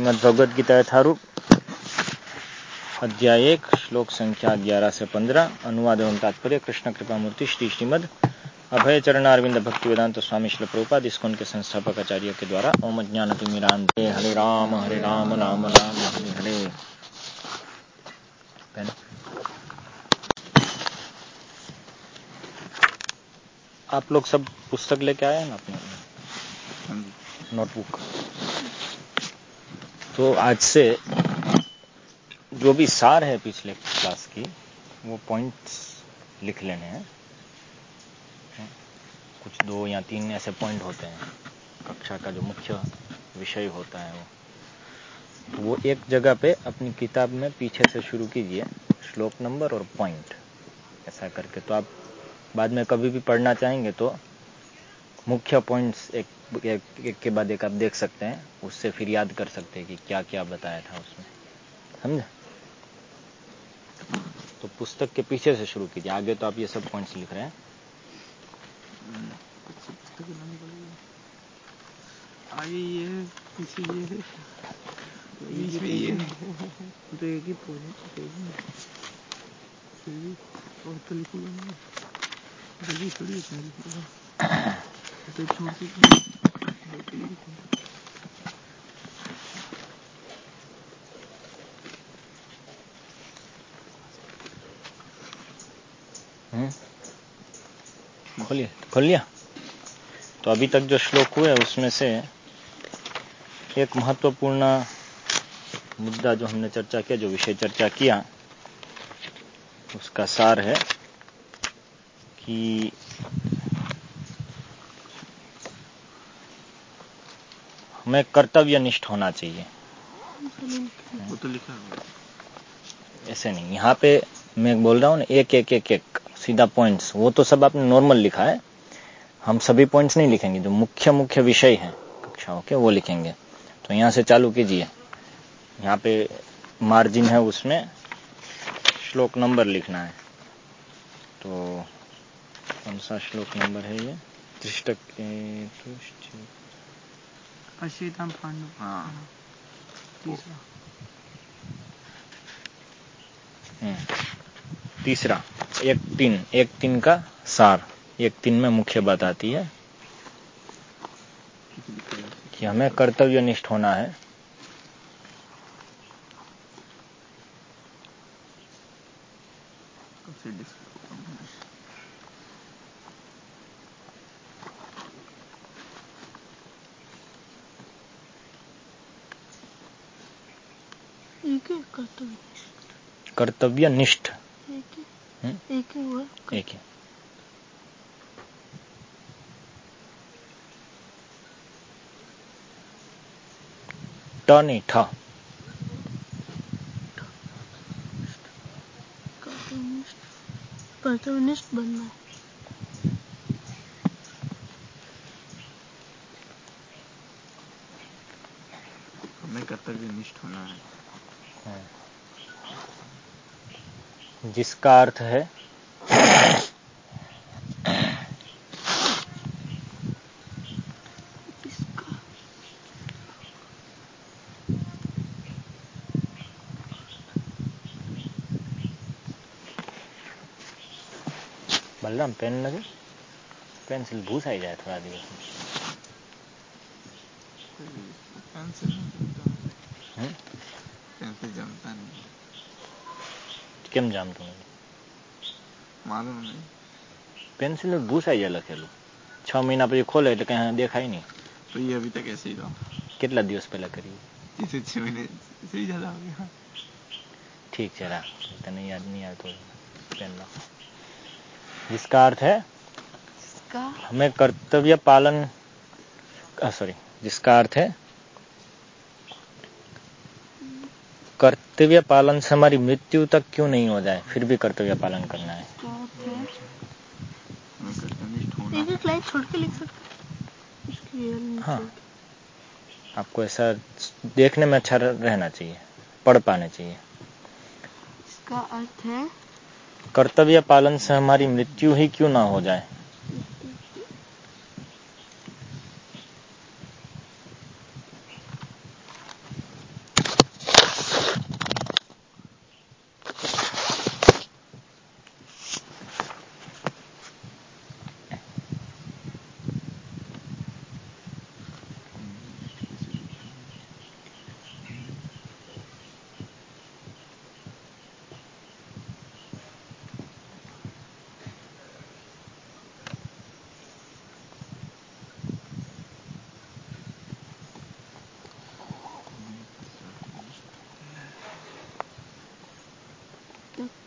भगवते गीता यथारूप, अध्याय एक, श्लोक संख्या ग्यारह से पंद्रह, अनुवाद एवं तात्पर्य, कृष्ण कृपा मूर्ति श्री श्रीमद अभय चरण अरविंद भक्ति वेदांत स्वामी श्री प्रभुपाद इसको उनके संस्थापक आचार्य के द्वारा ओम ज्ञान तिमिरांत हरे राम हरे राम राम राम, हरे हरे। आप लोग सब पुस्तक लेके आए हैं ना अपने? नोटबुक तो आज से जो भी सार है पिछले क्लास की, वो पॉइंट्स लिख लेने हैं। कुछ दो या तीन ऐसे पॉइंट होते हैं। कक्षा का जो मुख्य विषय होता है वो। तो वो एक जगह पे अपनी किताब में पीछे से शुरू कीजिए। श्लोक नंबर और पॉइंट ऐसा करके तो आप बाद में कभी भी पढ़ना चाहेंगे तो मुख्य पॉइंट्स एक, एक, एक के बाद एक आप देख सकते हैं उससे फिर याद कर सकते हैं कि क्या क्या बताया था उसमें। समझे? तो पुस्तक के पीछे से शुरू कीजिए आगे तो आप ये सब पॉइंट्स लिख रहे हैं। आगे ये ये ये तो एक ही और तो लिखूँगा मैं जल्दी थोड़ी इतना लिखूँगा छोड़ के खोलिए, खोल लिया। तो अभी तक जो श्लोक हुए उसमें से एक महत्वपूर्ण मुद्दा जो हमने चर्चा किया, जो विषय चर्चा किया, उसका सार है कि हमें कर्तव्यनिष्ठ होना चाहिए। तो ऐसे नहीं यहाँ पे मैं बोल रहा हूँ ना एक एक एक एक सीधा पॉइंट्स वो तो सब आपने नॉर्मल लिखा है। हम सभी पॉइंट्स नहीं लिखेंगे जो मुख्य मुख्य विषय हैं कक्षाओं के वो लिखेंगे। तो यहाँ से चालू कीजिए। यहाँ पे मार्जिन है उसमें श्लोक नंबर लिखना है। तो कौन सा श्लोक नंबर है ये? त्रिष्टक अश्वेताम पांडव हाँ। तीसरा। तीसरा। एक तीन। एक तीन का सार। एक तीन में मुख्य बात आती है कि हमें कर्तव्यनिष्ठ होना है सबसे डिस्क एक है कर्तव्य कर्तव्यनिष्ठ। एक? है। एक ही हुआ एक है। ट नहीं ठ कर्तव्यनिष्ठ। कर्तव्यनिष्ठ बनना। है हमें कर्तव्य निष्ठ होना है। जिसका अर्थ है बलराम पेन लगे? पेंसिल भूसा ही जाए थोड़ा दिवस पेंसिल नहीं जमता हम्म? पेंसिल जमता नहीं કેમ જામ તમે मालूम नहीं પેન્સિલ ભૂસાઈ જાય લખેલું છ મહિના પછી ખોલે એટલે કઈ દેખાય નહીં तो ये अभी तक ऐसे ही रहा કેટલા દિવસ પહેલા કરી जैसे छह महीने से ही ज्यादा हो गया ठीक છે रा તને યાદ नहीं आया तो पेन ला जिसका अर्थ है इसका हमें कर्तव्य पालन सॉरी जिसका अर्थ है कर्तव्य पालन से हमारी मृत्यु तक क्यों नहीं हो जाए? फिर भी कर्तव्य पालन करना है। है? हैं। हाँ। आपको ऐसा देखने में अच्छा रहना चाहिए। पढ़ पाना चाहिए। इसका अर्थ है कर्तव्य पालन से हमारी मृत्यु ही क्यों ना हो जाए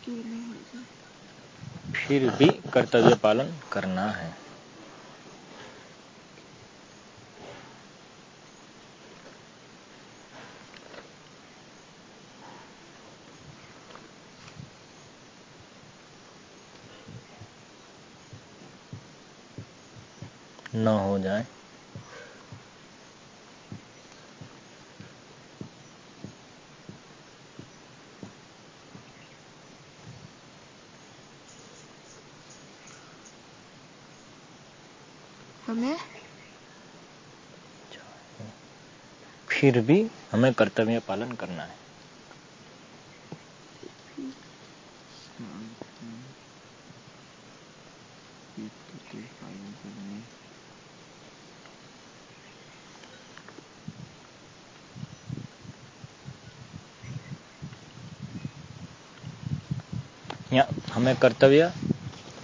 फिर ना हो जाए फिर भी कर्तव्य पालन करना है न हो जाए हमें? फिर भी हमें कर्तव्य पालन करना है। या हमें कर्तव्य,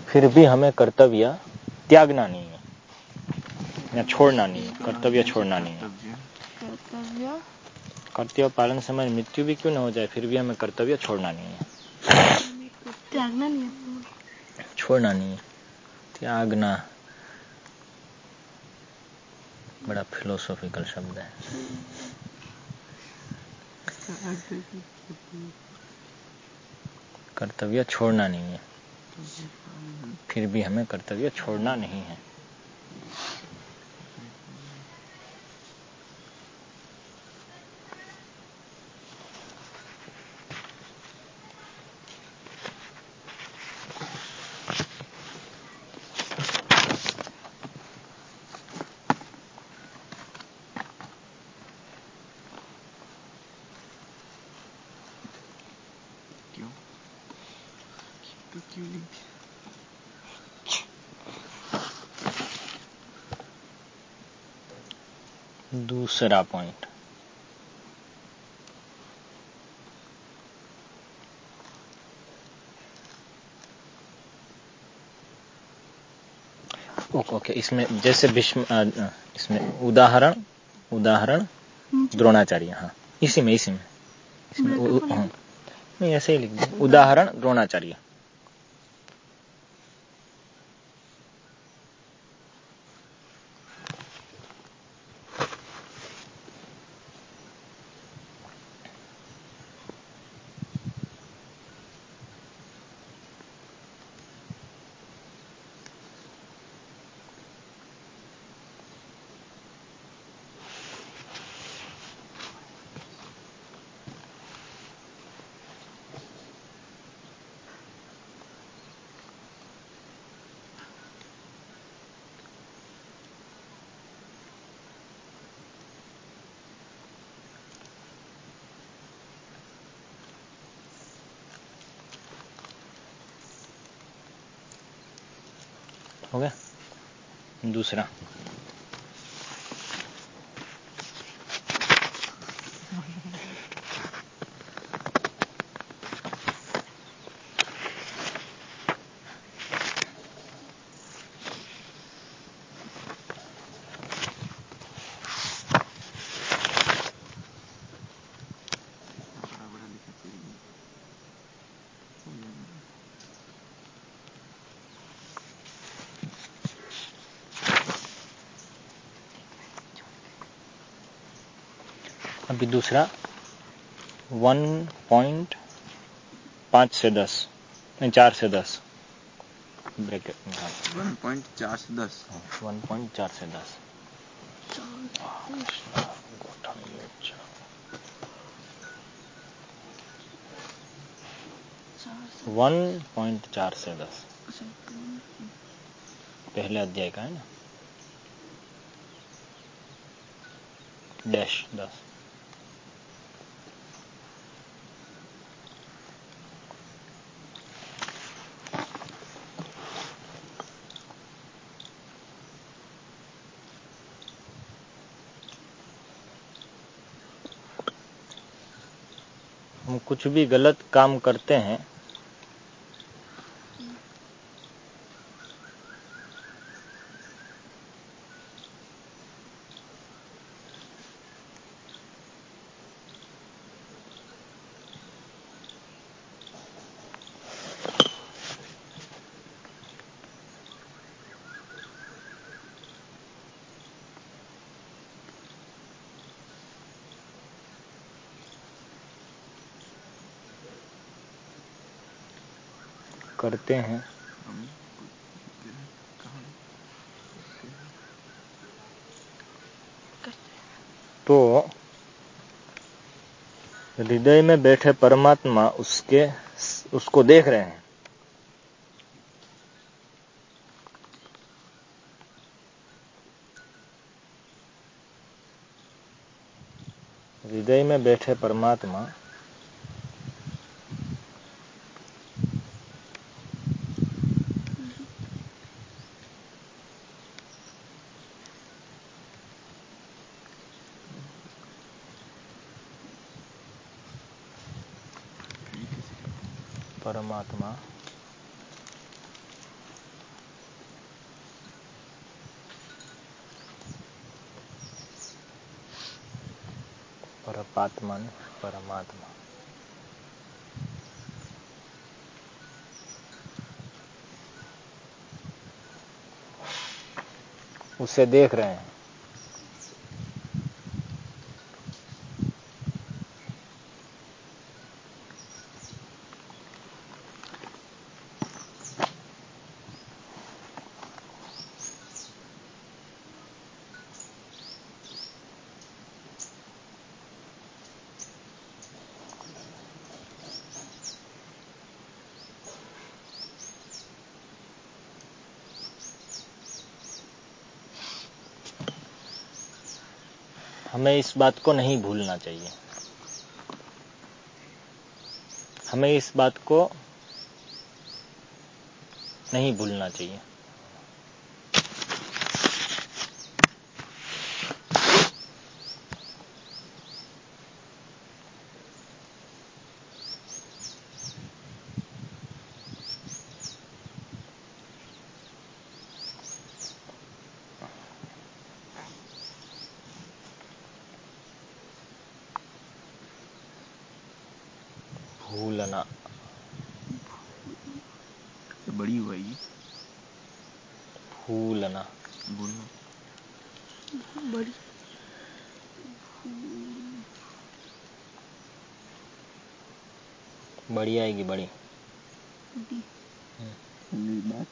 फिर भी हमें कर्तव्य त्यागना नहीं है। या छोड़ना नहीं है कर्तव्य छोड़ना नहीं। है कर्तव्य? कर्तव्य पालन समय मृत्यु भी क्यों ना हो जाए फिर भी हमें कर्तव्य छोड़ना नहीं है। त्यागना नहीं है। छोड़ना नहीं है। त्यागना बड़ा फिलोसॉफिकल शब्द है। कर्तव्य छोड़ना नहीं है। फिर भी हमें कर्तव्य छोड़ना नहीं है। दूसरा पॉइंट ओके ओके इसमें जैसे भीष्म इसमें उदाहरण उदाहरण द्रोणाचार्य हाँ. इसी में इसी में. इसमें हाँ। नहीं ऐसे ही लिख दो उदाहरण द्रोणाचार्य. दूसरा। अभी दूसरा वन पॉइंट पाँच से दस नहीं चार से दस ब्रैकेट में। हाँ वन पॉइंट चार से दस। वन पॉइंट चार से दस। वन पॉइंट चार से दस? पहले अध्याय का है ना? डैश दस हम कुछ भी गलत काम करते हैं करते हैं। तो हृदय में बैठे परमात्मा उसके, उसको देख रहे हैं। हृदय में बैठे परमात्मा परमात्मा परमात्मा उसे देख हमें इस बात को नहीं भूलना चाहिए। हमें इस बात को नहीं भूलना चाहिए भूलना ये बड़ी हुआ ये भूलना बोलना बड़ी बड़ी आएगी बड़ी। बात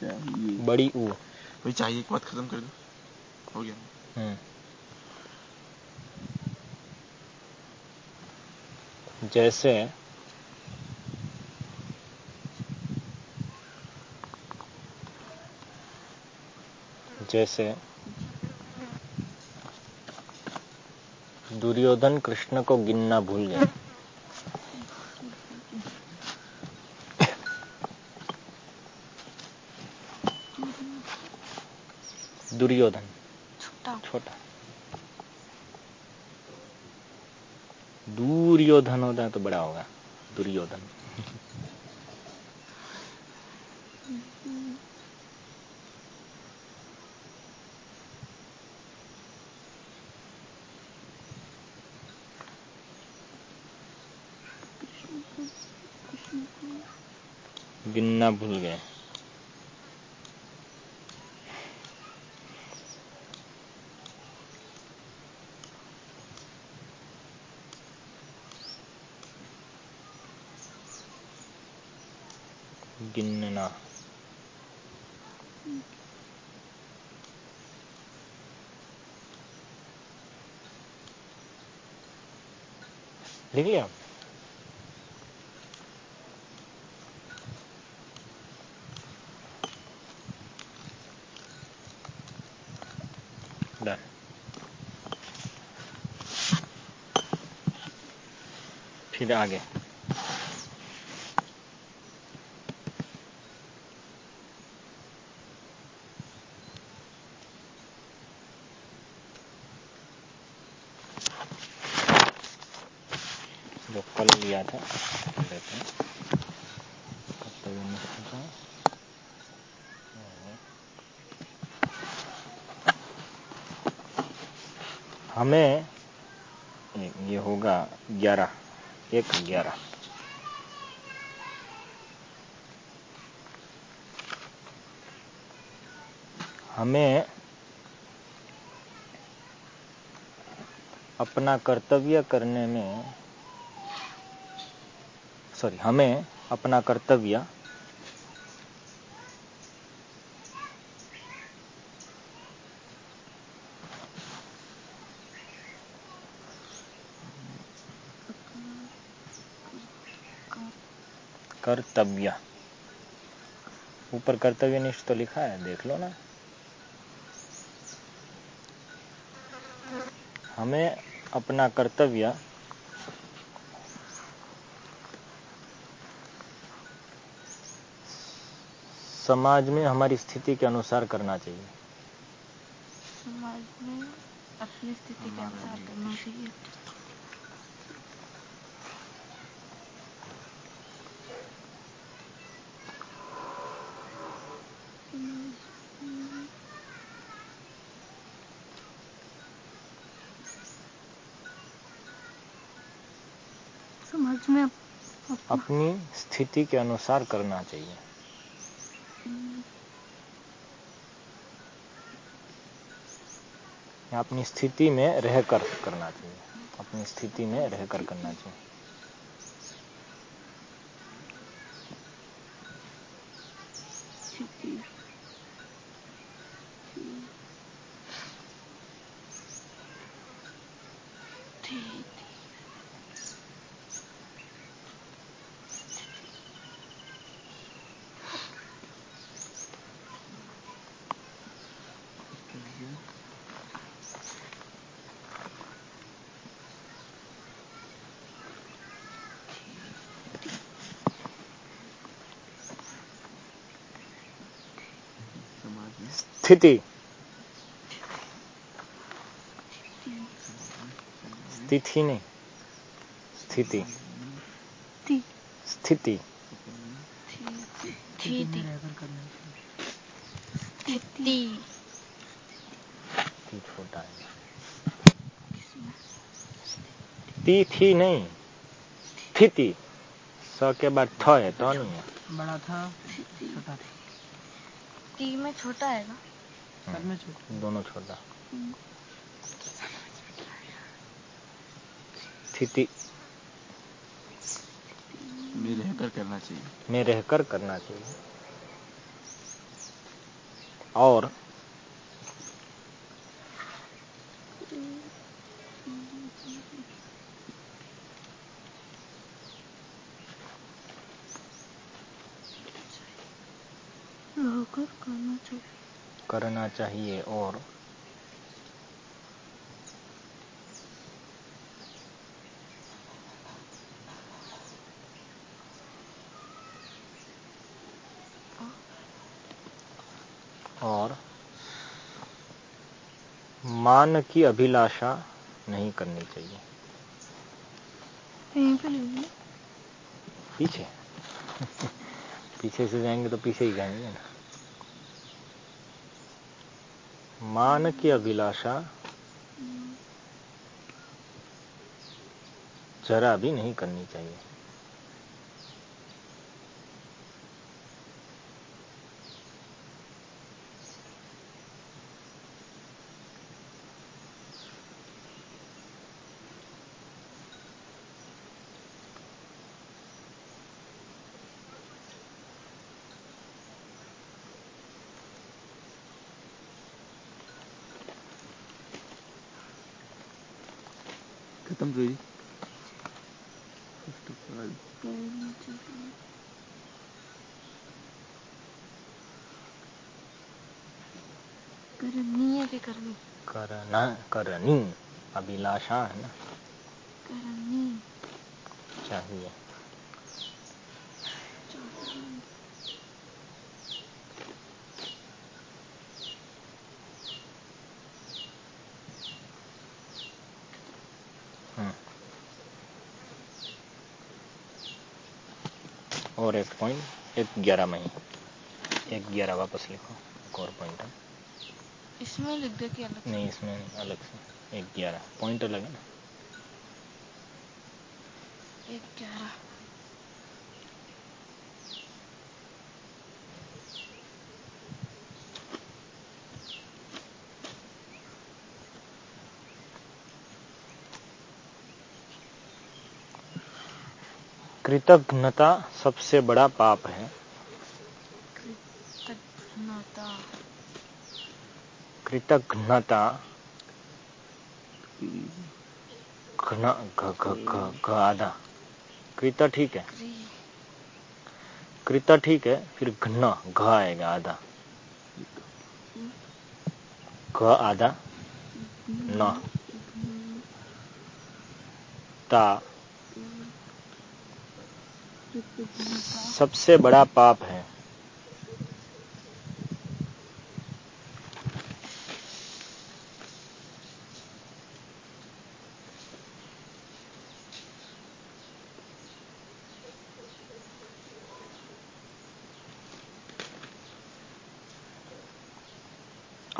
चाहिए बड़ी ऊ। भाई चाहिए एक बात खत्म कर दो। हो गया। हम्म। जैसे जैसे दुर्योधन कृष्ण को गिनना भूल गए दुर्योधन। छोटा। छोटा। दुर्योधन होता है तो बड़ा होगा। दुर्योधन कृष्ण को कृष्ण को गिनना भूल गए गिनना लिख लिया डन फिर आगे जो कल लिया हमें ये होगा ग्यारह एक ग्यारह। हमें अपना कर्तव्य करने में सॉरी, हमें अपना कर्तव्य कर्तव्य। ऊपर कर्तव्य निष्ठ तो लिखा है, देख लो ना। हमें अपना कर्तव्य समाज में हमारी स्थिति के अनुसार करना चाहिए। समाज में अपनी स्थिति के अनुसार करना चाहिए। समाज में अपनी स्थिति के अनुसार करना चाहिए। या अपनी स्थिति में रहकर करना चाहिए। अपनी स्थिति में रहकर करना चाहिए। में स्थिति नहीं। स्थिति। स्थिति। स्थिति। छोटा है। तिथि नहीं। स्थिति। स के बाद थ है तो नहीं है। बड़ा था छोटा था। टी में छोटा है ना? में दोनों छोटा स्थिति। में रहकर करना चाहिए। में रहकर करना चाहिए। और रहकर करना चाहिए। करना चाहिए और और मान की अभिलाषा नहीं करनी चाहिए। पीछे। पीछे से जाएँगे तो पीछे ही जाएँगे ना। मान की अभिलाषा? जरा भी नहीं करनी चाहिए खत्म रोई फ़र्स्ट ऑफ़ ऑल करना चाहिए करनी है कि करनी करना करनी। अभिलाषा है ना? करनी। चाहिए। हम्म। और एक पॉइंट एक ग्यारह में ही। एक ग्यारह वापस लिखो। एक और पॉइंट है। इसमें लिख दे कि अलग नहीं इसमें अलग से। एक ग्यारह। पॉइंट अलग है ना? एक ग्यारह। कृतघ्नता सबसे बड़ा पाप है। कृतज्ञता। कृतघ्नता घ्न घ आधा। कृत ठीक है। कृत ठीक है फिर घना घ आएगा आधा। घ आधा न। ता। सबसे बड़ा पाप है।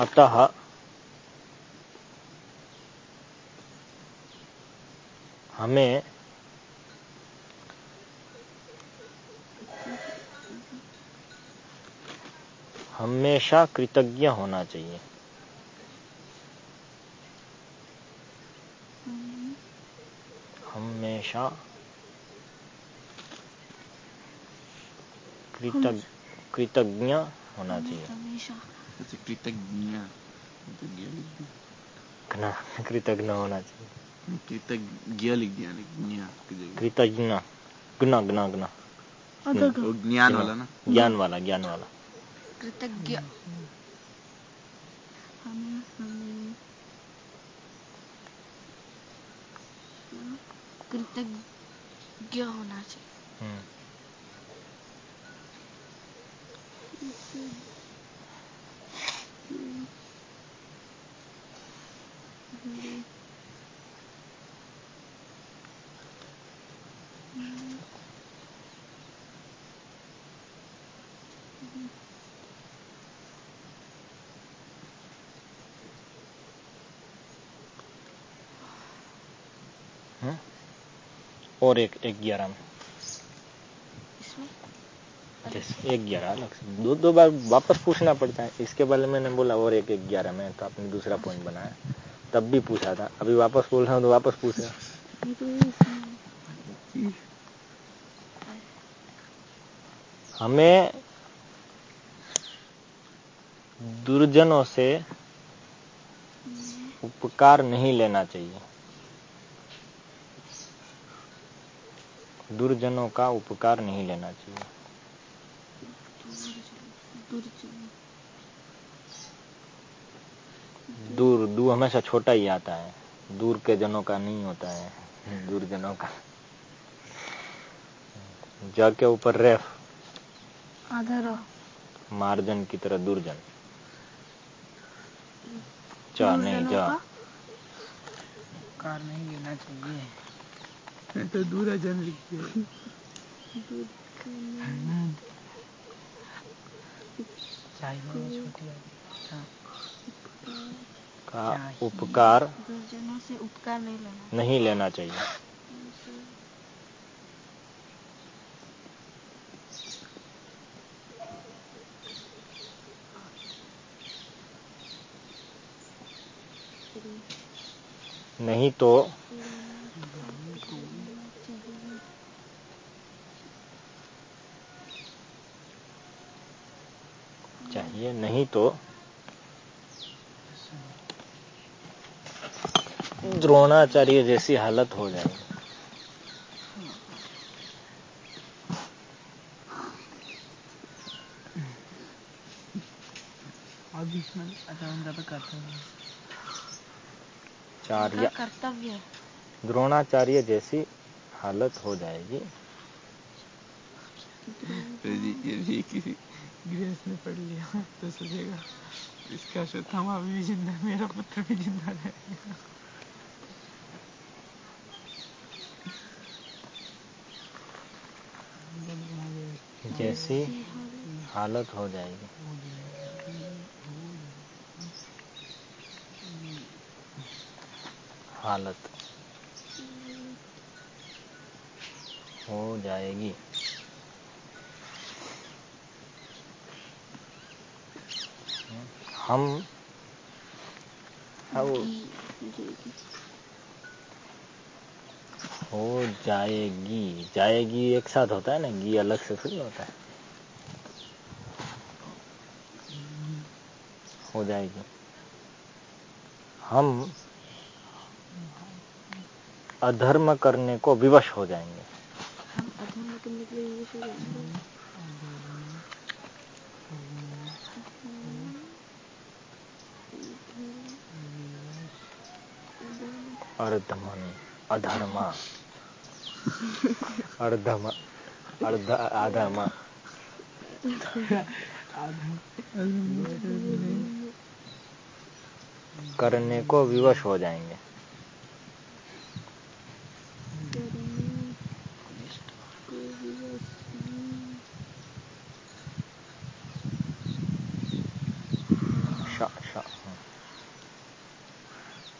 अतः हमें हमेशा कृतज्ञ होना चाहिए। हमेशा कृतज्ञ कृतज्ञ होना चाहिए। हमेशा कृतज्ञ कृतज्ञ लिख दिया कृतज्ञ होना चाहिए कृतज्ञ लिख दिया ज्ञ कृतज्ञ गुना गुना गुना ज्ञान वाला ना ज्ञान वाला ज्ञान वाला कृतज्ञ कृतज्ञ होना चाहिए और एक एक ग्यारह में एक ग्यारह अलग से दो दो बार वापस पूछना पड़ता है इसके बारे में मैंने बोला और एक एक ग्यारह में तो आपने दूसरा पॉइंट बनाया तब भी पूछा था अभी वापस बोल रहा हूँ तो वापस पूछ रहा हमें दुर्जनों से उपकार नहीं लेना चाहिए दुर्जनों का उपकार नहीं लेना चाहिए। दूर दू हमेशा छोटा ही आता है। दूर के जनों का नहीं होता है। दूर जनों का। ज के ऊपर रेफ। आधा रो। मार्जन की तरह दुर्जन। च नहीं ज। कार नहीं लेना चाहिए। तो दूरा जन लिख का उपकार? दुर्जनों से उपकार नहीं लेना नहीं लेना चाहिए। नहीं तो चाहिए नहीं तो द्रोणाचार्य जैसी हालत हो जाएगी। तो कर्तव्य द्रोणाचार्य जैसी हालत हो जाएगी। यदि किसी गृहस्थ ने पढ़ लिया तो सोचेगा, इसका अश्वत्थामा भी ज़िंदा मेरा पुत्र भी ज़िंदा रहेगा। जैसी हालत हो जाएगी। हालत हो जाएगी। हम हाँ, वो हो जाएगी। जाएगी एक साथ होता है ना? गी अलग से थोड़ी होता है। हो जाएगी। हम अधर्म करने को विवश हो जाएँगे। अर्धमन अधर्मा। अर्धम अर्ध आधमा करने को विवश हो जाएँगे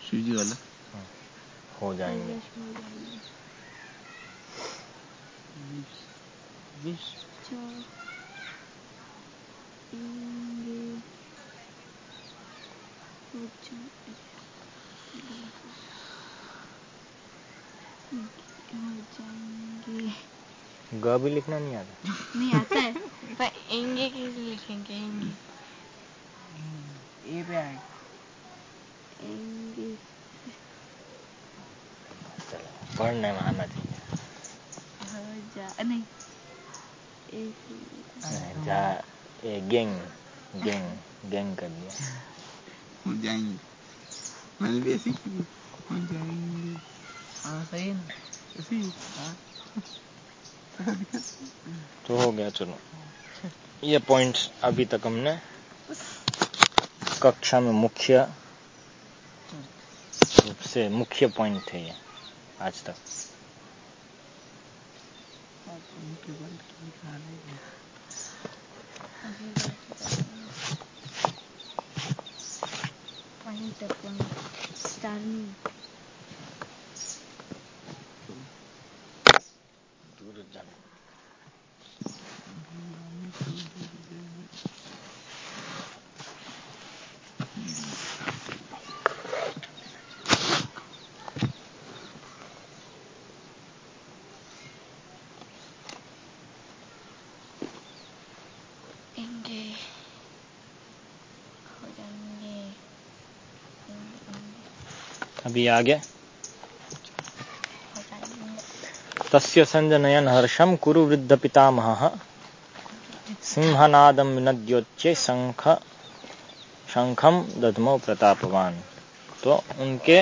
शिव जी वाला हो जाएँगे विष ग भी लिखना नहीं आता। नहीं आता है पर एँगे कैसे लिखेंगे एँगे। ए पे आएगा एँगे। चलो पढ़ने में आना चाहिए जा नहीं। जा ये गैंग गैंग गैंग कर दिया हो जाएँगे मैंने भी ऐसी की हो जाएँगे हाँ सही है ना ऐसी हाँ तो हो गया चलो ये पॉइंट्स अभी तक हमने कक्षा में मुख्य रूप से मुख्य पॉइंट थे ये आज तक। दूर जाना। अभी हो जाएँगे तस्य संजनयन हर्षम कुरु वृद्ध पितामह। सिंहनादम विनद्योच्चे शंख शंखम दधमो प्रतापवान। तो उनके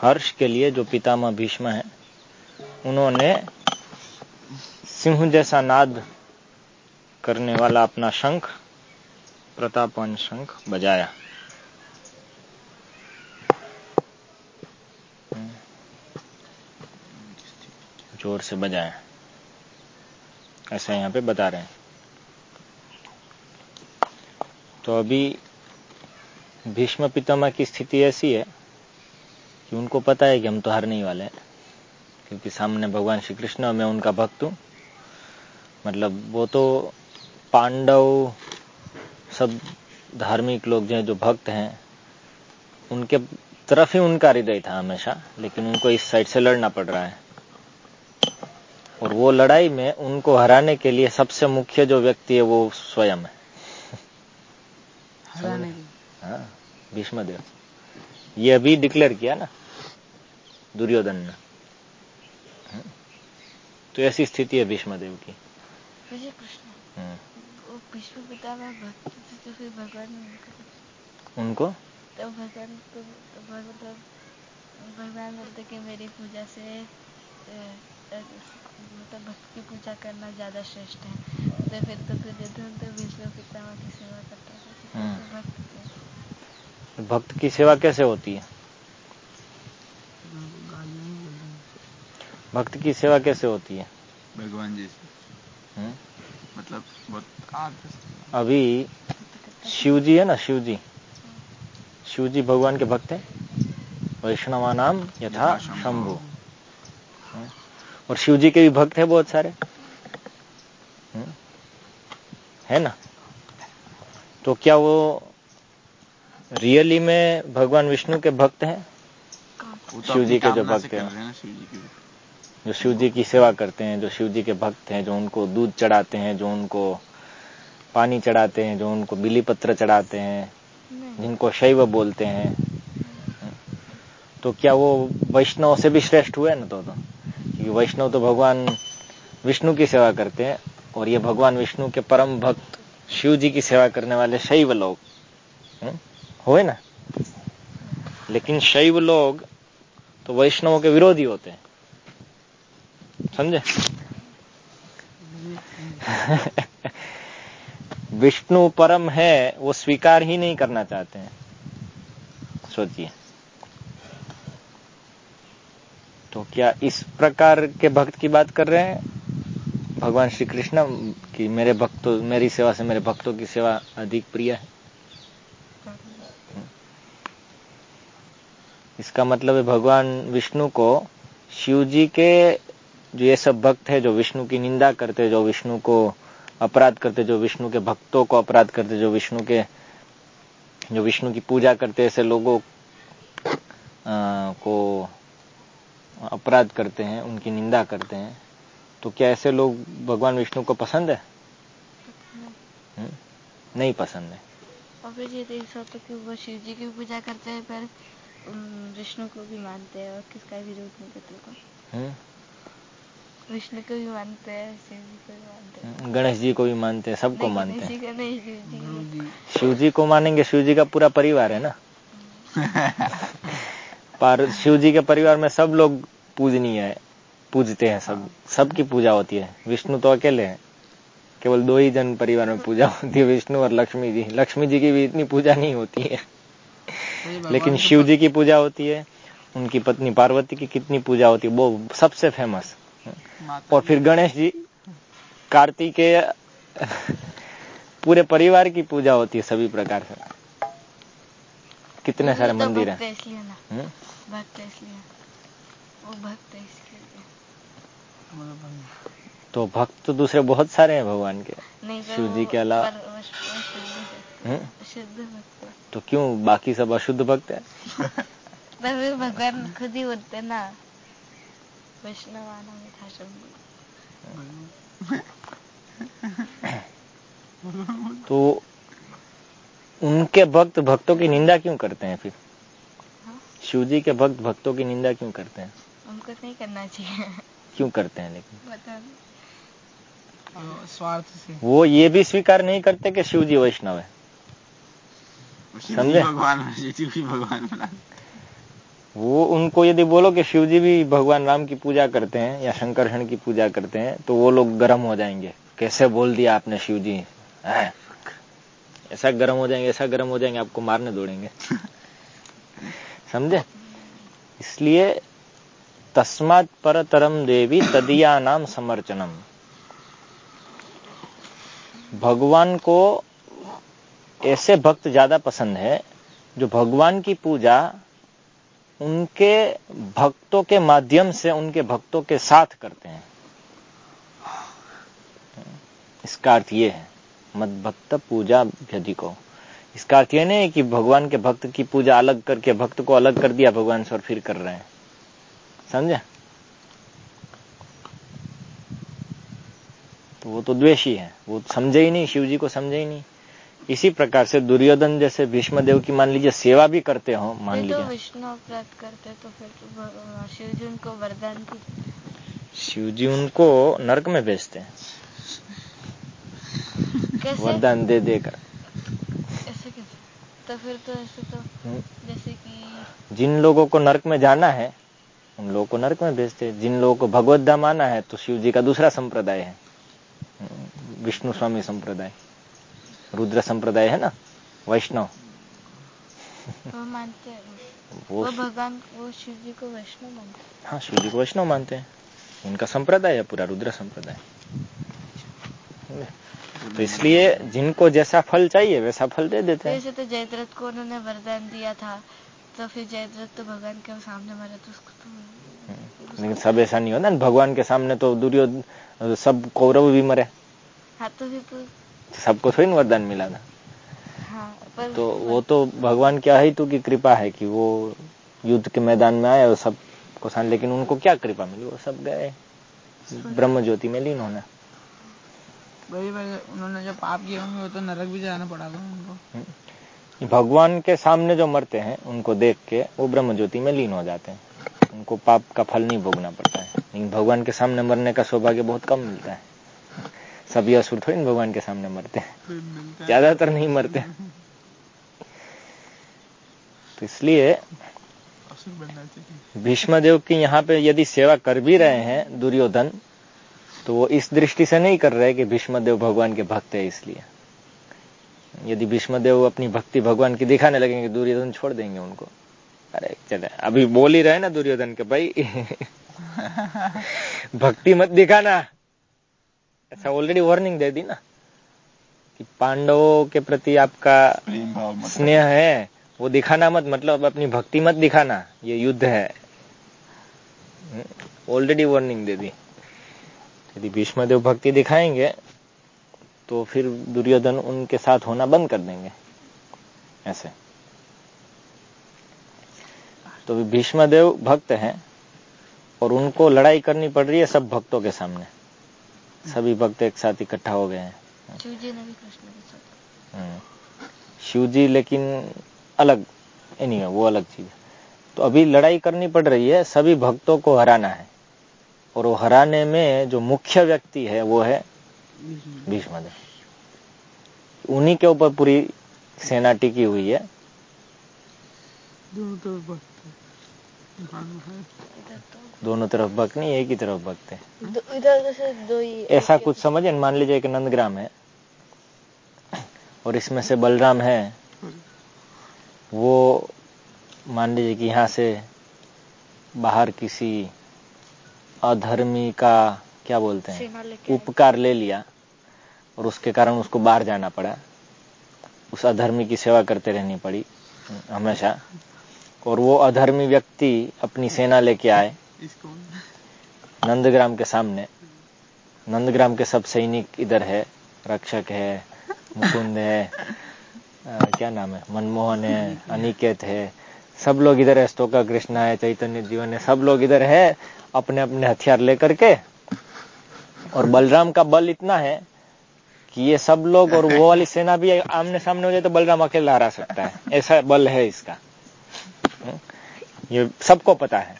हर्ष के लिए जो पितामह भीष्म है, उन्होंने सिंह जैसा नाद करने वाला अपना शंख, प्रतापवान शंख बजाया। ज़ोर से बजाया ऐसा यहाँ पे बता रहे हैं। तो अभी भीष्म पितामह की स्थिति ऐसी है कि उनको पता है कि हम तो हारने ही वाले हैं, क्योंकि सामने भगवान श्री कृष्ण और मैं उनका भक्त हूँ। मतलब वो तो पांडव, सब धार्मिक लोग जो हैं, जो भक्त हैं, उनके तरफ़ ही उनका हृदय था हमेशा, लेकिन उनको इस साइड से लड़ना पड़ रहा है। और वो लड़ाई में उनको हराने के लिए सबसे मुख्य जो व्यक्ति है वो स्वयं है। हराने की हाँ ये अभी डिक्लेयर किया ना दुर्योधन ने। हम्म। तो ऐसी स्थिति है भीष्म देव की हम्म। पिता थे तो भगवान उनको तो भगवान तो, तो भगवान भगवान बोलते कि मेरी पूजा से अ, मतलब भक्त की पूजा करना ज़्यादा श्रेष्ठ है। तो फिर तो तो विष्णु पितामह की सेवा करता था तो हम्म। भक्त थे भक्त की सेवा कैसे होती है? ही हैं भक्त की सेवा कैसे होती है? भगवान जी हम्म? मतलब बहुत अभी शिव जी है ना शिव जी शिव जी भगवान के भक्त हैं। वैष्णवा नाम यथा शंभु। और शिव जी के भी भक्त हैं बहुत सारे। हम्म? है ना? तो क्या वो रियली में भगवान विष्णु के भक्त हैं? तो शिव जी के जो भक्त हैं। जी शिव जी की सेवा करते हैं जो शिव जी के भक्त हैं जो उनको दूध चढ़ाते हैं जो उनको पानी चढ़ाते हैं जो उनको बिली पत्र चढ़ाते हैं जिनको शैव बोलते हैं। तो क्या वो वैष्णव से भी श्रेष्ठ हुए ना तो, तो? क्योंकि वैष्णव तो भगवान विष्णु की सेवा करते हैं और ये भगवान विष्णु के परम भक्त शिव जी की सेवा करने वाले शैव लोग हम्म, हुए ना? लेकिन शैव लोग तो वैष्णवों के विरोधी होते हैं। समझे? विष्णु परम है वो स्वीकार ही नहीं करना चाहते हैं। सोचिए। तो क्या इस प्रकार के भक्त की बात कर रहे हैं? भगवान श्री कृष्ण कि मेरे भक्तों, मेरी सेवा से मेरे भक्तों की सेवा अधिक प्रिय है। इसका मतलब है भगवान विष्णु को शिव जी के जो ये सब भक्त है, जो विष्णु की निंदा करते, जो विष्णु को अपराध करते, जो विष्णु के भक्तों को अपराध करते, जो विष्णु के, जो विष्णु की पूजा करते, ऐसे लोगों को अपराध करते हैं उनकी निंदा करते हैं तो क्या ऐसे लोग भगवान विष्णु को पसंद है? हुँ? नहीं पसंद है। और फिर ये देख सकते कि वो शिव जी की पूजा करते हैं पर विष्णु को भी मानते हैं और किसका विरोध नहीं करते विष्णु को भी मानते हैं शिव जी को भी मानते हैं। गणेश जी को भी मानते हैं सबको मानते हैं। नहीं शिव जी को मानेंगे शिव जी का पूरा परिवार है ना? पर शिव जी के परिवार में सब लोग पूजनीय है पूजते हैं सब सबकी पूजा होती है। विष्णु तो अकेले हैं। केवल दो ही जन परिवार में पूजा होती है विष्णु और लक्ष्मी जी। लक्ष्मी जी की भी इतनी पूजा नहीं होती है। लेकिन शिव जी की पूजा होती है उनकी पत्नी पार्वती की कितनी पूजा होती है वो सबसे फ़ेमस और फिर गणेश जी कार्तिकेय पूरे परिवार की पूजा होती है सभी प्रकार से। कितने सारे मंदिर हैं? इसलिए तो भक्त तो दूसरे बहुत सारे हैं भगवान के। शिव जी के अलावा तो क्यों बाकी सब अशुद्ध भक्त है? पर भगवान खुद ही बोलते ना वैष्णव तो उनके भक्त भक्तों की निंदा क्यों करते हैं फिर? हाँ? शिव जी के भक्त भक्तों की निंदा क्यों करते हैं? उनको नहीं करना चाहिए। क्यों करते हैं लेकिन? स्वार्थ से। वो ये भी स्वीकार नहीं करते कि शिव जी वैष्णव है। समझे? भगवान भगवान वो उनको यदि बोलो कि शिव जी भी भगवान राम की पूजा करते हैं या शंकरषण की पूजा करते हैं तो वो लोग गर्म हो जाएँगे। कैसे बोल दिया आपने शिव जी? ऐसा गर्म हो जाएँगे ऐसा गर्म हो जाएँगे आपको मारने दौड़ेंगे। समझे? इसलिए तस्मात परतरम देवी तदिया नाम समर्चनम। भगवान को ऐसे भक्त ज़्यादा पसंद है जो भगवान की पूजा उनके भक्तों के माध्यम से उनके भक्तों के साथ करते हैं। इसका अर्थ यह है। मद भक्त पूजा को। इसका अर्थ यह नहीं है कि भगवान के भक्त की पूजा अलग करके भक्त को अलग कर दिया भगवान से और फिर कर रहे हैं। समझे? तो वो तो द्वेषी है। वो समझे ही नहीं शिव जी को समझे ही नहीं। इसी प्रकार से दुर्योधन जैसे भीष्म देव की मान लीजिए सेवा भी करते हो मान लीजिए। विष्णु अपराध करते तो फिर तो शिव जी उनको वरदान शिव जी उनको नरक में भेजते हैं। वरदान दे देकर ऐसे कैसे तो फिर तो ऐसे तो। जैसे कि जिन लोगों को नरक में जाना है उन लोगों को नरक में भेजते हैं। जिन लोगों को भगवत धाम आना है तो शिव जी का दूसरा संप्रदाय है। हम्म, विष्णु स्वामी संप्रदाय। रुद्र संप्रदाय है ना? वैष्णव। वो मानते हैं। वो, वो भगवान वो शिव जी को वैष्णव मानते हैं। हाँ शिव जी को वैष्णव मानते हैं। उनका संप्रदाय है पूरा रुद्र संप्रदाय। तो इसलिए जिनको जैसा फल चाहिए वैसा फल दे देते हैं। जैसे तो जयद्रथ को उन्होंने वरदान दिया था तो फिर जयद्रथ तो भगवान के सामने मरे तो उसको तो हम्म, लेकिन सब ऐसा नहीं होता भगवान के सामने तो दुर्योधन सब कौरव भी मरे। हाँ तो फिर तो सबको थोड़ी ना वरदान मिला था हाँ, तो वो तो भगवान क्या है तो की कृपा है कि वो युद्ध के मैदान में आए और सबको सान लेकिन उनको क्या कृपा मिली? वो सब गए। ब्रह्म ज्योति में लीन होना। वही उन्होंने जो पाप किए होंगे वो तो नरक भी जाना पड़ा था उनको। हम्म। भगवान के सामने जो मरते हैं उनको देख के वो ब्रह्म ज्योति में लीन हो जाते हैं। उनको पाप का फल नहीं भोगना पड़ता है। लेकिन भगवान के सामने मरने का सौभाग्य बहुत कम मिलता है। सभी असुर थोड़ी भगवान के सामने मरते हैं। ज़्यादातर नहीं मरते। तो इसलिए असुर बनना चाहिए। भीष्म देव की यहाँ पे यदि सेवा कर भी रहे हैं दुर्योधन तो वो इस दृष्टि से नहीं कर रहे कि भीष्म देव भगवान के भक्त है इसलिए। यदि भीष्म देव अपनी भक्ति भगवान की दिखाने लगेंगे दुर्योधन छोड़ देंगे उनको। अरे चले अभी बोल ही रहे ना दुर्योधन के भाई। भक्ति मत दिखाना। ऐसा ऑलरेडी वार्निंग दे दी ना कि पांडवों के प्रति आपका स्नेह है वो दिखाना मत मतलब अपनी भक्ति मत दिखाना ये युद्ध है। ऑलरेडी वार्निंग दे दी। यदि भीष्मदेव भक्ति दिखाएँगे तो फिर दुर्योधन उनके साथ होना बंद कर देंगे। ऐसे। तो भीष्मदेव भक्त हैं और उनको लड़ाई करनी पड़ रही है सब भक्तों के सामने। सभी भक्त एक साथ इकट्ठा हो गए हैं। शिव जी ने भी कृष्ण के साथ। हम्म। शिव जी लेकिन अलग नहीं है वो अलग चीज़। है तो अभी लड़ाई करनी पड़ रही है सभी भक्तों को हराना है। और वो हराने में जो मुख्य व्यक्ति है वो है भीष्मदेव। उन्हीं के ऊपर पूरी सेना टिकी हुई है। दोनों तरफ़ भक्त तो। दोनों तरफ़ भक्त नहीं एक ही तरफ़ भक्त है। इधर जैसे ऐसा कुछ समझे मान लीजिए एक नंदग्राम है और इसमें से बलराम है वो मान लीजिए कि यहाँ से बाहर किसी अधर्मी का क्या बोलते हैं। उपकार ले लिया और उसके कारण उसको बाहर जाना पड़ा। उस अधर्मी की सेवा करते रहनी पड़ी हमेशा। और वो अधर्मी व्यक्ति अपनी सेना लेके आए। नंदग्राम के सामने। नंदग्राम के सब सैनिक इधर है रक्षक है मुकुंद है अ, क्या नाम है? मनमोहन है अनिकेत है सब लोग इधर है, स्तोका, कृष्णा है, चैतन्य, जीवन है, सब लोग इधर है, अपने अपने हथियार लेकर के। और बलराम का बल इतना है कि ये सब लोग और वो वाली सेना भी आमने सामने हो जाए तो बलराम अकेला हरा सकता है। ऐसा बल है इसका। हम्म? ये सबको पता है।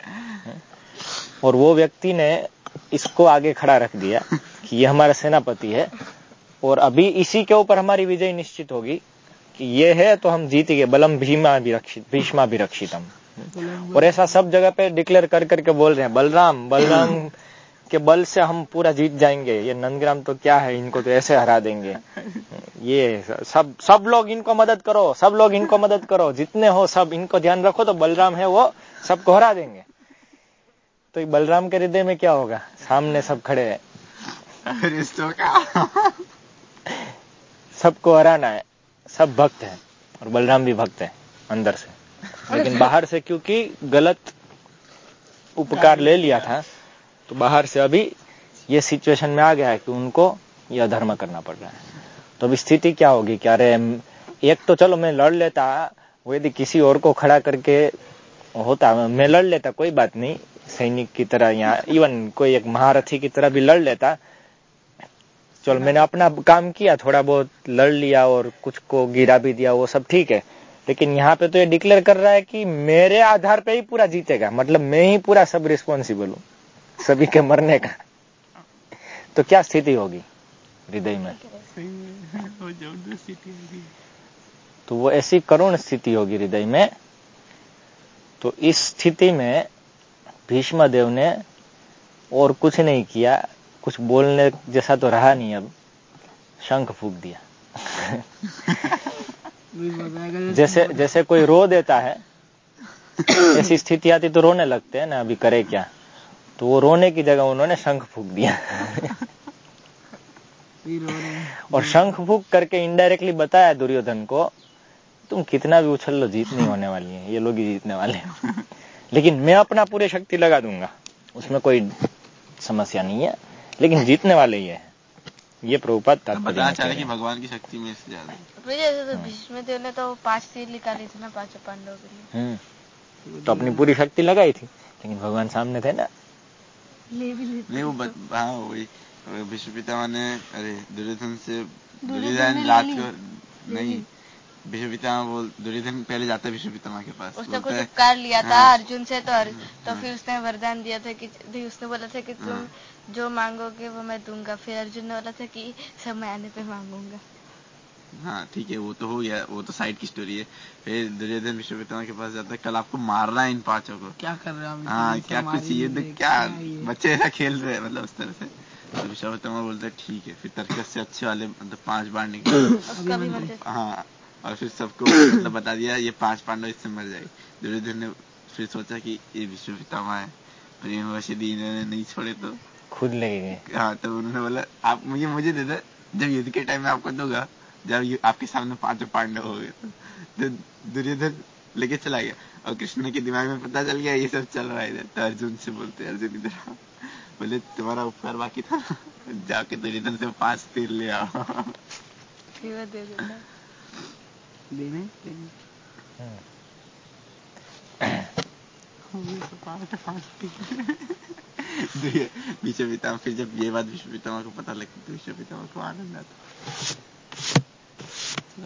और वो व्यक्ति ने इसको आगे खड़ा रख दिया कि ये हमारा सेनापति है और अभी इसी के ऊपर हमारी विजय निश्चित होगी। कि ये है तो हम जीत गए बलम भीमा भी रक्षित भीष्मा भी रक्षितम और ऐसा सब जगह पे डिक्लेयर कर करके बोल रहे हैं बलराम बलराम के बल से हम पूरा जीत जाएँगे। ये नंदग्राम तो क्या है इनको तो ऐसे हरा देंगे। ये सब सब लोग इनको मदद करो सब लोग इनको मदद करो। जितने हो सब इनको ध्यान रखो तो बलराम है वो सबको हरा देंगे। तो बलराम के हृदय में क्या होगा? सामने सब खड़े हैं। सबको हराना है। सब भक्त हैं और बलराम भी भक्त है अंदर से। लेकिन बाहर से क्योंकि गलत उपकार ले लिया था तो बाहर से अभी ये सिचुएशन में आ गया है कि उनको यह धर्म करना पड़ रहा है। तो अभी स्थिति क्या होगी? कि अरे एक तो चलो मैं लड़ लेता वो यदि किसी और को खड़ा करके होता मैं लड़ लेता कोई बात नहीं सैनिक की तरह या इवन कोई एक महारथी की तरह भी लड़ लेता चलो, मैंने अपना काम किया, थोड़ा बहुत लड़ लिया और कुछ को गिरा भी दिया, वो सब ठीक है। लेकिन यहाँ पे तो ये डिक्लेयर कर रहा है कि मेरे आधार पे ही पूरा जीतेगा। मतलब मैं ही पूरा सब रिस्पॉन्सिबल हूँ, सभी के मरने का। तो क्या स्थिति होगी हृदय में? तो वो ऐसी करुण स्थिति होगी हृदय में। तो इस स्थिति में भीष्म देव ने और कुछ नहीं किया। कुछ बोलने जैसा तो रहा नहीं अब। शंख फूक दिया। जैसे जैसे कोई रो देता है, ऐसी स्थिति आती तो रोने लगते हैं ना, अभी करे क्या? तो वो रोने की जगह उन्होंने शंख फूक दिया। और शंख फूक करके इनडायरेक्टली बताया दुर्योधन को, तुम कितना भी उछल लो जीत नहीं होने वाली है, ये लोग ही जीतने वाले हैं। लेकिन मैं अपना पूरी शक्ति लगा दूँगा। उसमें कोई समस्या नहीं है। लेकिन जीतने वाले ही है। ये प्रभुपात बताना चाह रहे कि हैं। भगवान की शक्ति में इससे ज़्यादा। है। भैया जैसे तो भीष्म देव ने तो पाँच तीर निकाली थी ना पाँचों पांडवों के लिए। हम्म, तो अपनी पूरी शक्ति लगाई थी। लेकिन भगवान सामने थे ना। ले भी नहीं वो हाँ वही। विश्व पितामह ने अरे दुर्योधन से दुर्योधन रात को नहीं विश्व पितामह बोल दुर्योधन पहले जाता है विश्व पितामह के पास उसने कुछ है, उपकार लिया था हाँ। अर्जुन से तो अर्जुन तो फिर उसने वरदान दिया था कि उसने बोला था कि तुम हाँ। जो मांगोगे वो मैं दूँगा। फिर अर्जुन ने बोला था कि समय आने पे मांगूँगा। हाँ ठीक है वो तो हो गया वो तो साइड की स्टोरी है। फिर दुर्योधन विश्वपितामह के पास जाता है कल आपको मारना है इन पाँचों को। क्या कर रहे हो आप? हाँ क्या कुछ युद्ध क्या बच्चे ऐसा खेल रहे हैं मतलब उस तरह से। तो विश्वपितामह बोलते हैं ठीक है। फिर तर्कस से अच्छे वाले मतलब पाँच बार निकले। हाँ और फिर सबको मतलब बता दिया ये पाँच पांडव इससे मर जाएगी। दुर्योधन ने फिर सोचा कि ये विश्व पितामह है प्रेमवश यदि इन्होंने नहीं छोड़े तो। खुद लेके गए हाँ तो उन्होंने बोला आप मुझे मुझे दे दो जब युद्ध के टाइम में आपको दूँगा जब आपके सामने पाँचों पांडव हो गए। तो, दुर्योधन लेके चला गया और कृष्ण के दिमाग में पता चल गया ये सब चल रहा है इधर। तो अर्जुन से बोलते अर्जुन इधर। बोले तुम्हारा उपकार बाकी था जाके दुर्योधन से पाँच तीर ले आओ। दे देने देने हम्म। ये तो पाँच पाँच तीर विश्व पितामह फिर जब ये बात विश्व पितामह को पता लगती तो विश्व पितामह को आनंद आता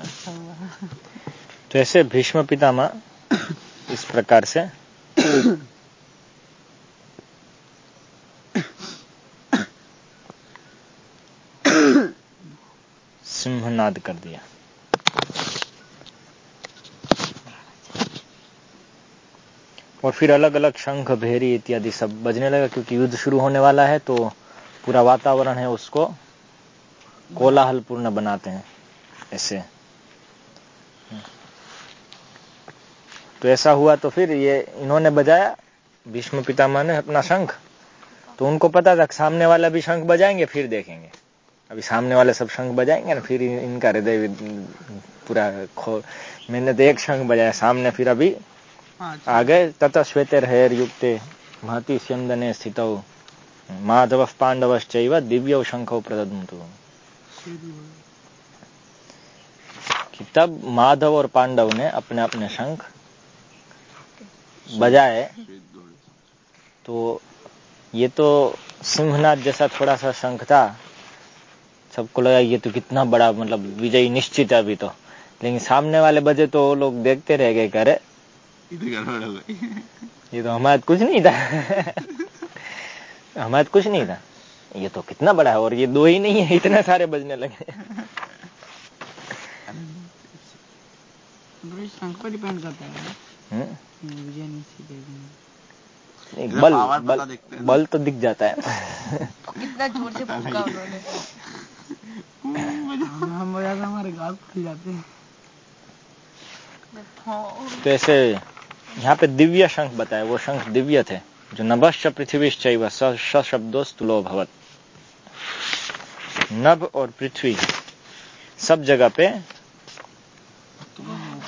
अच्छा तो ऐसे भीष्म पितामह इस प्रकार से सिंहनाद कर दिया और फिर अलग अलग शंख, भेरी इत्यादि सब बजने लगा क्योंकि युद्ध शुरू होने वाला है तो पूरा वातावरण है उसको कोलाहलपूर्ण बनाते हैं, ऐसे। तो ऐसा हुआ तो फिर ये इन्होंने बजाया, भीष्म पितामह ने अपना शंख तो उनको पता था सामने वाला भी शंख बजाएँगे, फिर देखेंगे। अभी सामने वाले सब शंख बजाएँगे ना, फिर इनका हृदय पूरा खो, मैंने तो एक शंख बजाया, सामने फिर अभी आ गए ततः श्वेतर हेर युक्ते महति स्यंदने स्थित। माधव पांडवश्चैव दिव्य शंखौ प्रदन्तु कि तब माधव और पांडव ने अपने अपने शंख बजाए। तो ये तो सिंहनाथ जैसा थोड़ा सा शंख था। सबको लगा ये तो कितना बड़ा मतलब विजयी निश्चित है अभी तो। लेकिन सामने वाले बजे तो लोग देखते रह गए करे इधर गड़बड़ हो गई ये तो हमारे कुछ नहीं था। हमारे कुछ नहीं था। ये तो कितना बड़ा है और ये दो ही नहीं है इतने सारे बजने लगे। है। है बल बल, है। बल तो दिख जाता है। कितना ज़ोर से फूका उन्होंने। हम हम बजा हमारे गाल खुल जाते हैं हाँ, तो ऐसे यहाँ पे दिव्य शंख बताया, वो शंख दिव्य थे, जो नभश्च पृथ्वीश्चैव स स शब्दोस्तुलो भवत नभ और पृथ्वी, सब जगह पे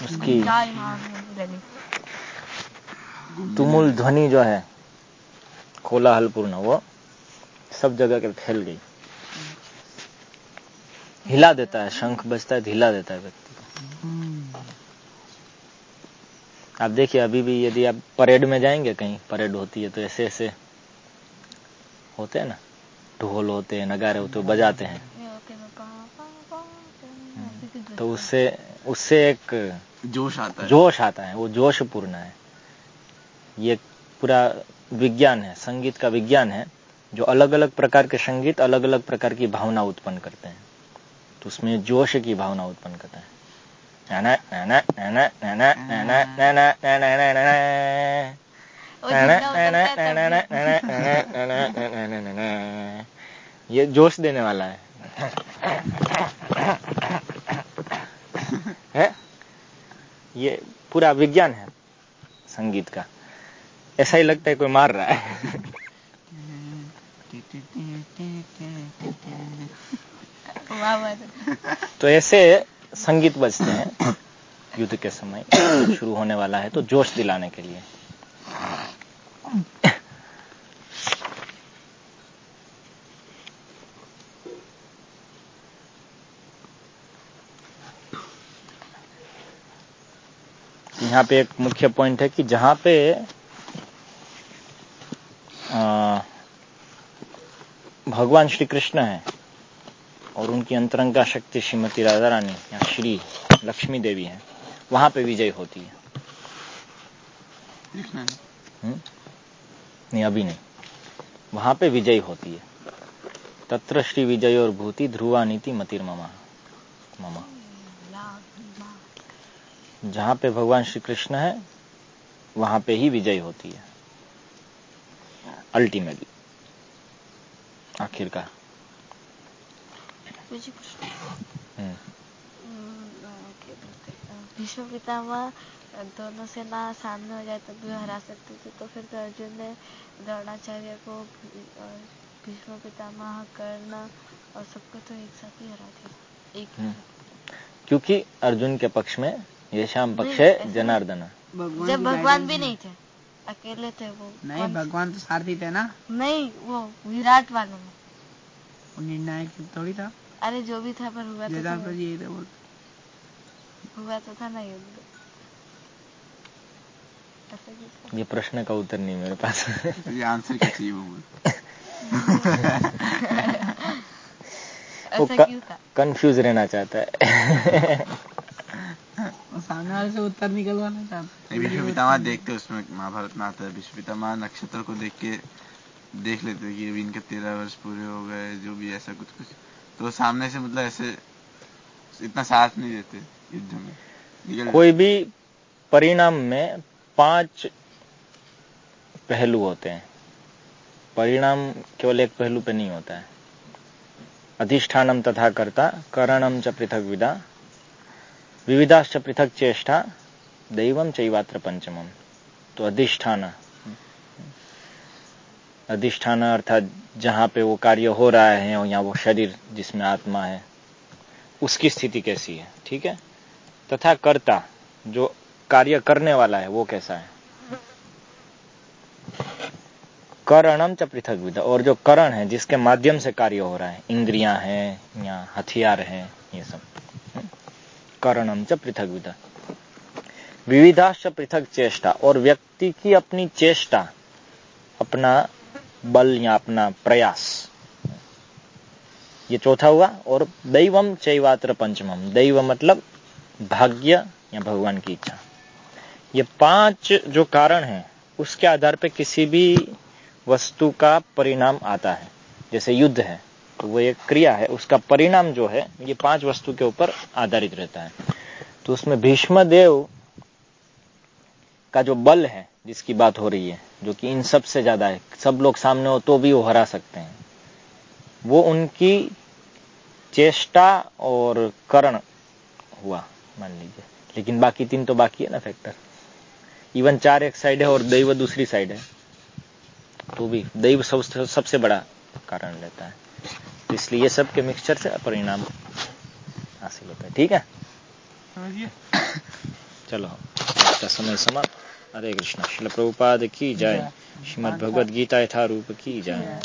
उसकी तुमुल ध्वनि जो है, कोलाहलपूर्ण, वो सब जगह के फैल गई हिला देता है, शंख बजता है तो हिला देता है व्यक्ति को। आप देखिए अभी भी यदि आप परेड में जाएँगे कहीं परेड होती है तो ऐसे ऐसे होते हैं ना ढोल होते हैं नगारे होते हैं बजाते हैं। ये ओके मैं पा पा पा पा- तो उससे उससे एक जोश आता है। जोश आता है वो जोशपूर्ण है। ये पूरा विज्ञान है संगीत का विज्ञान है जो अलग अलग प्रकार के संगीत अलग अलग प्रकार की भावना उत्पन्न करते हैं। तो उसमें जोश की भावना उत्पन्न करता है। ये जोश देने वाला है। है? ये पूरा विज्ञान है संगीत का। ऐसा ही लगता है कोई मार रहा है। तो ऐसे संगीत बजते हैं। युद्ध के समय शुरू होने वाला है तो जोश दिलाने के लिए। यहाँ पे एक मुख्य पॉइंट है कि जहाँ पे भगवान श्री कृष्ण है और उनकी अंतरंगा शक्ति श्रीमती राधा रानी या श्री लक्ष्मी देवी है वहाँ पे विजय होती है। हम्म? नहीं अभी नहीं। वहाँ पे विजय होती है। तत्र श्री विजय और भूति ध्रुवा नीति मतिर्ममा ममा। जहाँ पे भगवान श्री कृष्ण है वहाँ पे ही विजय होती है। अल्टीमेटली आखिरकार। प्रश्न बोलते हैं, भीष्म पितामह दोनों सेना सामने हो जाए तब भी हरा सकते थे तो फिर तो अर्जुन ने द्रोणाचार्य को भीष्म पितामह कर्ण और सबको तो एक साथ ही हरा दिया एक। क्योंकि अर्जुन के पक्ष में ये शाम पक्ष है जनार्दन। जब भगवान भी नहीं थे अकेले थे वो नहीं भगवान तो सारथी थे ना। नहीं वो विराट वालों में निर्णायक थोड़ी था। अरे जो भी था पर हुआ तो था। तो यही थे वो हुआ तो था ना युद्ध? ये प्रश्न का उत्तर नहीं मेरे पास। ये आंसर क्या चाहिए वो बोल। कंफ्यूज रहना चाहता है। सामने वाले से उत्तर निकलवाना चाहते भीष्म पितामह देखते उसमें महाभारत में आता है। भीष्म पितामह नक्षत्र को देख के देख लेते कि अभी इनके तेरह वर्ष पूरे हो गए जो भी ऐसा कुछ कुछ तो सामने से मतलब ऐसे इतना साथ नहीं देते युद्ध में। कोई भी परिणाम में पाँच पहलू होते हैं। परिणाम केवल एक पहलू पे नहीं होता है। अधिष्ठानम तथा कर्ता करणम च पृथक विदा, विविधाश्च पृथक चेष्टा, दैवम चैवात्र पंचमम। तो अधिष्ठान अधिष्ठान अर्थात जहाँ पे वो कार्य हो रहा है और या वो शरीर जिसमें आत्मा है, उसकी स्थिति कैसी है? ठीक है? तथा कर्ता, जो कार्य करने वाला है, वो कैसा है? करणम च पृथक विधा और जो करण है, जिसके माध्यम से कार्य हो रहा है, इंद्रियाँ हैं, या हथियार हैं, ये सब। करणम च पृथक विधा विविधाश्च पृथक चेष्टा। और व्यक्ति की अपनी चेष्टा, अपना बल या अपना प्रयास। ये चौथा हुआ, और दैवम चैवात्र पंचमम। दैव मतलब भाग्य या भगवान की इच्छा। ये पाँच जो कारण हैं, उसके आधार पे किसी भी वस्तु का परिणाम आता है। जैसे युद्ध है तो वो एक क्रिया है, उसका परिणाम जो है, ये पाँच वस्तु के ऊपर आधारित रहता है। तो उसमें भीष्म देव का जो बल है जिसकी बात हो रही है जो कि इन सबसे ज़्यादा है सब लोग सामने हो तो भी वो हरा सकते हैं। वो उनकी चेष्टा और करण हुआ मान लीजिए। लेकिन बाकी तीन तो बाकी है ना फैक्टर इवन चार एक साइड है और दैव दूसरी साइड है। तो भी दैव सब सबसे बड़ा कारण रहता है। तो इसलिए ये सब के मिक्सचर से परिणाम हासिल होता है। ठीक है? चलो समय समाप्त। हरे कृष्ण। शिल प्रभुपाद की जाए श्रीमद भगवद गीता यथा रूप की जय।